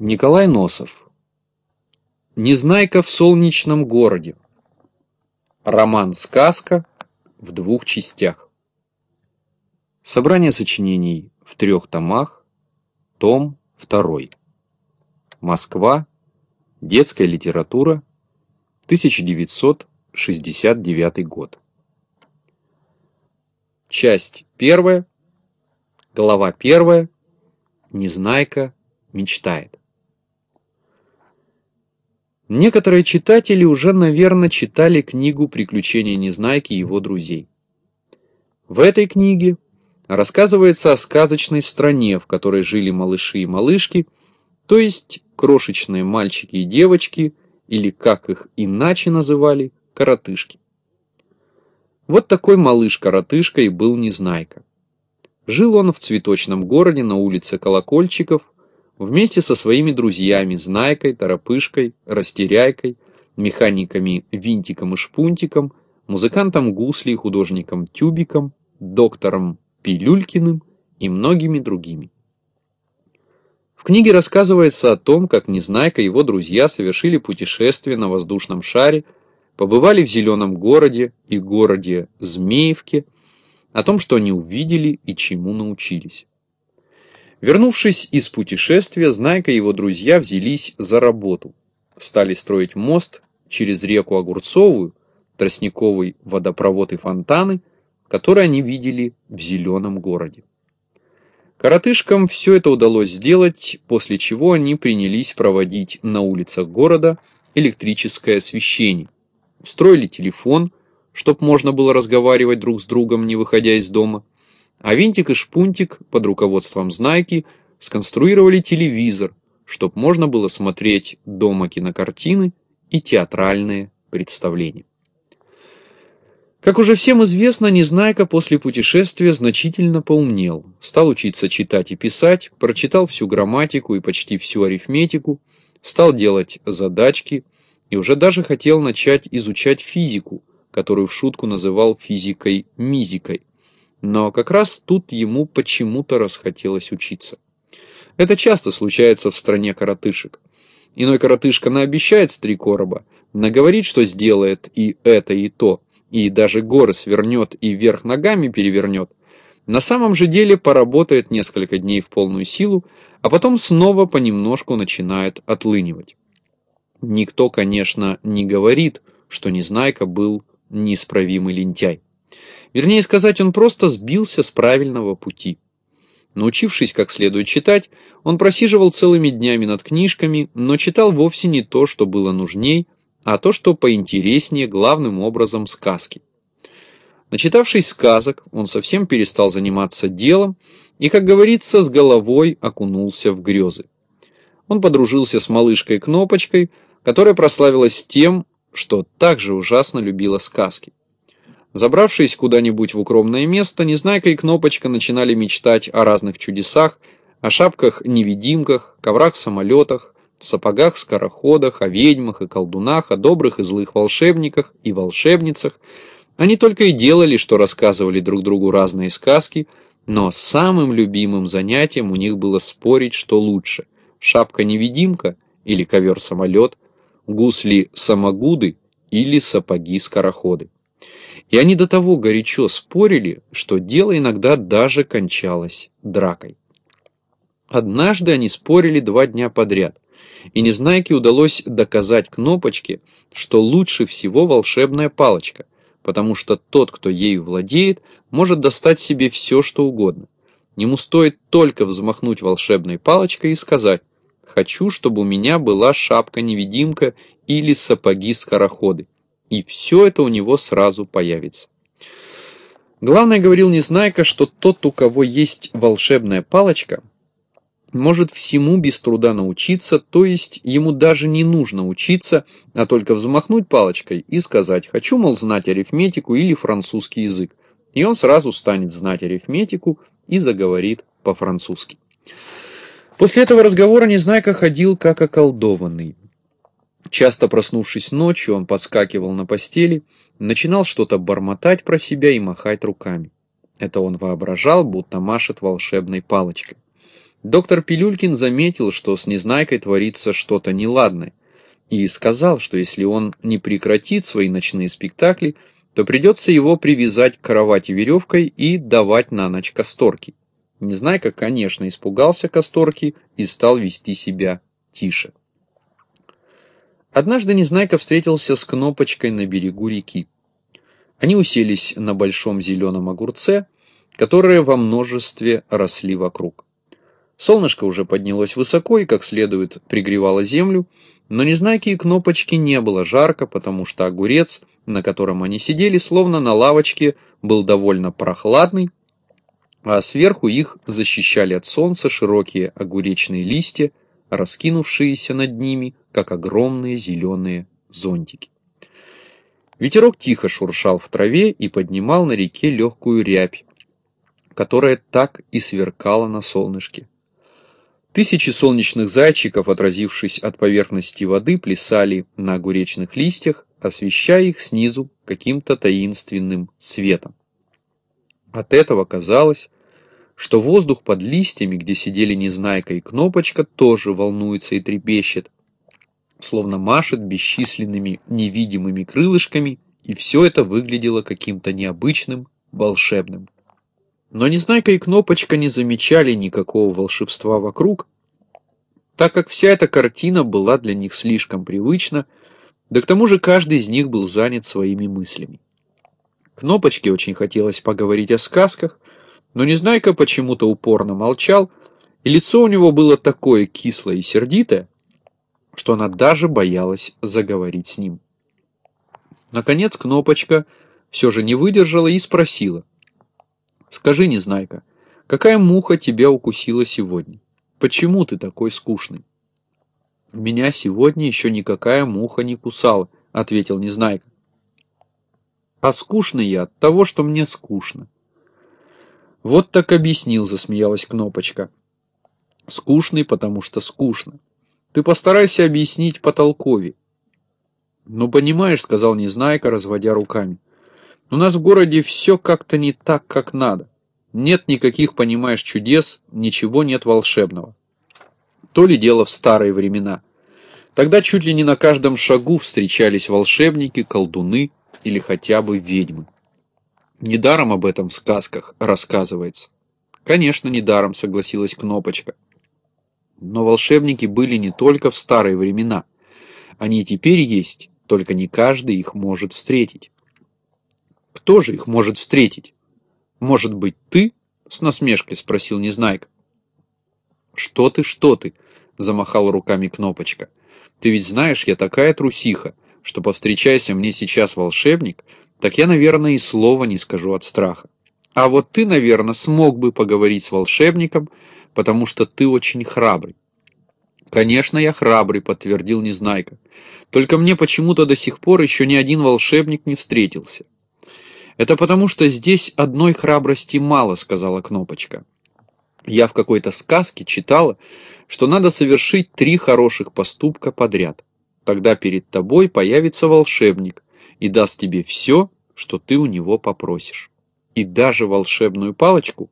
Николай Носов. Незнайка в солнечном городе. Роман-сказка в двух частях. Собрание сочинений в трех томах. Том 2. Москва. Детская литература. 1969 год. Часть первая. Глава первая. Незнайка мечтает. Некоторые читатели уже, наверное, читали книгу «Приключения Незнайки и его друзей». В этой книге рассказывается о сказочной стране, в которой жили малыши и малышки, то есть крошечные мальчики и девочки, или, как их иначе называли, коротышки. Вот такой малыш-коротышка и был Незнайка. Жил он в цветочном городе на улице Колокольчиков, вместе со своими друзьями Знайкой, Торопышкой, Растеряйкой, механиками Винтиком и Шпунтиком, музыкантом Гусли, художником Тюбиком, доктором Пилюлькиным и многими другими. В книге рассказывается о том, как Незнайка и его друзья совершили путешествие на воздушном шаре, побывали в Зеленом городе и городе Змеевке, о том, что они увидели и чему научились. Вернувшись из путешествия, Знайка и его друзья взялись за работу. Стали строить мост через реку Огурцовую, тростниковый водопровод и фонтаны, которые они видели в зеленом городе. Коротышкам все это удалось сделать, после чего они принялись проводить на улицах города электрическое освещение. Строили телефон, чтобы можно было разговаривать друг с другом, не выходя из дома – а Винтик и Шпунтик под руководством Знайки сконструировали телевизор, чтобы можно было смотреть дома кинокартины и театральные представления. Как уже всем известно, Незнайка после путешествия значительно поумнел, стал учиться читать и писать, прочитал всю грамматику и почти всю арифметику, стал делать задачки и уже даже хотел начать изучать физику, которую в шутку называл физикой-мизикой. Но как раз тут ему почему-то расхотелось учиться. Это часто случается в стране коротышек. Иной коротышка наобещает с три короба, наговорит, что сделает и это, и то, и даже горы свернет и вверх ногами перевернет. На самом же деле поработает несколько дней в полную силу, а потом снова понемножку начинает отлынивать. Никто, конечно, не говорит, что Незнайка был неисправимый лентяй. Вернее сказать, он просто сбился с правильного пути. Научившись как следует читать, он просиживал целыми днями над книжками, но читал вовсе не то, что было нужней, а то, что поинтереснее главным образом сказки. Начитавшись сказок, он совсем перестал заниматься делом и, как говорится, с головой окунулся в грезы. Он подружился с малышкой Кнопочкой, которая прославилась тем, что также ужасно любила сказки. Забравшись куда-нибудь в укромное место, Незнайка и Кнопочка начинали мечтать о разных чудесах, о шапках-невидимках, коврах-самолетах, сапогах-скороходах, о ведьмах и колдунах, о добрых и злых волшебниках и волшебницах. Они только и делали, что рассказывали друг другу разные сказки, но самым любимым занятием у них было спорить, что лучше – шапка-невидимка или ковер-самолет, гусли-самогуды или сапоги-скороходы. И они до того горячо спорили, что дело иногда даже кончалось дракой. Однажды они спорили два дня подряд, и Незнайке удалось доказать Кнопочке, что лучше всего волшебная палочка, потому что тот, кто ею владеет, может достать себе все, что угодно. Ему стоит только взмахнуть волшебной палочкой и сказать «Хочу, чтобы у меня была шапка-невидимка или сапоги-скороходы» и все это у него сразу появится. Главное, говорил Незнайка, что тот, у кого есть волшебная палочка, может всему без труда научиться, то есть ему даже не нужно учиться, а только взмахнуть палочкой и сказать «хочу, мол, знать арифметику или французский язык». И он сразу станет знать арифметику и заговорит по-французски. После этого разговора Незнайка ходил как околдованный. Часто проснувшись ночью, он подскакивал на постели, начинал что-то бормотать про себя и махать руками. Это он воображал, будто машет волшебной палочкой. Доктор Пилюлькин заметил, что с Незнайкой творится что-то неладное, и сказал, что если он не прекратит свои ночные спектакли, то придется его привязать к кровати веревкой и давать на ночь касторки. Незнайка, конечно, испугался касторки и стал вести себя тише. Однажды Незнайка встретился с Кнопочкой на берегу реки. Они уселись на большом зеленом огурце, которые во множестве росли вокруг. Солнышко уже поднялось высоко и как следует пригревало землю, но Незнайке и Кнопочке не было жарко, потому что огурец, на котором они сидели, словно на лавочке, был довольно прохладный, а сверху их защищали от солнца широкие огуречные листья, раскинувшиеся над ними, как огромные зеленые зонтики. Ветерок тихо шуршал в траве и поднимал на реке легкую рябь, которая так и сверкала на солнышке. Тысячи солнечных зайчиков, отразившись от поверхности воды, плясали на огуречных листьях, освещая их снизу каким-то таинственным светом. От этого казалось, что воздух под листьями, где сидели Незнайка и Кнопочка, тоже волнуется и трепещет, словно машет бесчисленными невидимыми крылышками, и все это выглядело каким-то необычным, волшебным. Но Незнайка и Кнопочка не замечали никакого волшебства вокруг, так как вся эта картина была для них слишком привычна, да к тому же каждый из них был занят своими мыслями. Кнопочке очень хотелось поговорить о сказках, но Незнайка почему-то упорно молчал, и лицо у него было такое кислое и сердитое, что она даже боялась заговорить с ним. Наконец Кнопочка все же не выдержала и спросила, Скажи, Незнайка, какая муха тебя укусила сегодня? Почему ты такой скучный? Меня сегодня еще никакая муха не кусала, ответил Незнайка. А скучный я от того, что мне скучно. Вот так объяснил, засмеялась Кнопочка. Скучный, потому что скучно. Ты постарайся объяснить потолкове. Ну, понимаешь, сказал Незнайка, разводя руками. У нас в городе все как-то не так, как надо. Нет никаких, понимаешь, чудес, ничего нет волшебного. То ли дело в старые времена. Тогда чуть ли не на каждом шагу встречались волшебники, колдуны или хотя бы ведьмы. Недаром об этом в сказках рассказывается. Конечно, недаром, согласилась Кнопочка. Но волшебники были не только в старые времена. Они теперь есть, только не каждый их может встретить. Кто же их может встретить? Может быть, ты? С насмешкой спросил Незнайка. Что ты, что ты? Замахал руками Кнопочка. Ты ведь знаешь, я такая трусиха, что повстречайся мне сейчас волшебник, так я, наверное, и слова не скажу от страха. А вот ты, наверное, смог бы поговорить с волшебником, потому что ты очень храбрый. Конечно, я храбрый, подтвердил Незнайка. Только мне почему-то до сих пор еще ни один волшебник не встретился. «Это потому, что здесь одной храбрости мало», — сказала Кнопочка. «Я в какой-то сказке читала, что надо совершить три хороших поступка подряд. Тогда перед тобой появится волшебник и даст тебе все, что ты у него попросишь. И даже волшебную палочку.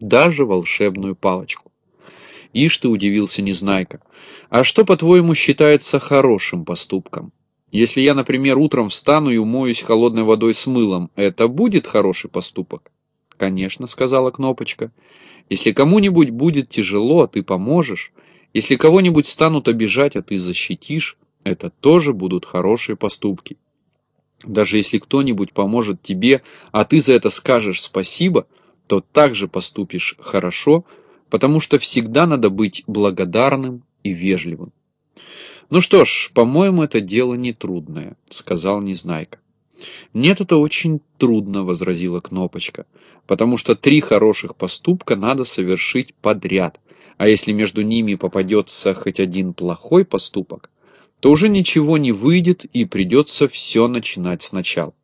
Даже волшебную палочку. Ишь ты удивился Незнайка. А что, по-твоему, считается хорошим поступком? Если я, например, утром встану и умоюсь холодной водой с мылом, это будет хороший поступок? Конечно, сказала Кнопочка. Если кому-нибудь будет тяжело, а ты поможешь, если кого-нибудь станут обижать, а ты защитишь, это тоже будут хорошие поступки. Даже если кто-нибудь поможет тебе, а ты за это скажешь спасибо, то также поступишь хорошо, потому что всегда надо быть благодарным и вежливым. «Ну что ж, по-моему, это дело нетрудное», — сказал Незнайка. «Нет, это очень трудно», — возразила Кнопочка, «потому что три хороших поступка надо совершить подряд, а если между ними попадется хоть один плохой поступок, то уже ничего не выйдет и придется все начинать сначала.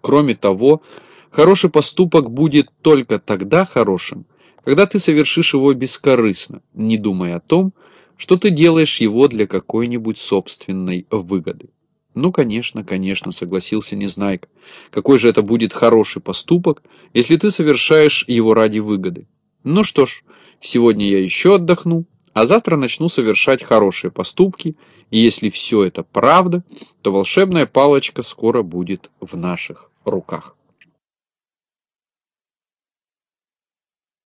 Кроме того, хороший поступок будет только тогда хорошим, когда ты совершишь его бескорыстно, не думая о том, что ты делаешь его для какой-нибудь собственной выгоды. Ну, конечно, конечно, согласился Незнайка. Какой же это будет хороший поступок, если ты совершаешь его ради выгоды? Ну что ж, сегодня я еще отдохну, а завтра начну совершать хорошие поступки, и если все это правда, то волшебная палочка скоро будет в наших руках.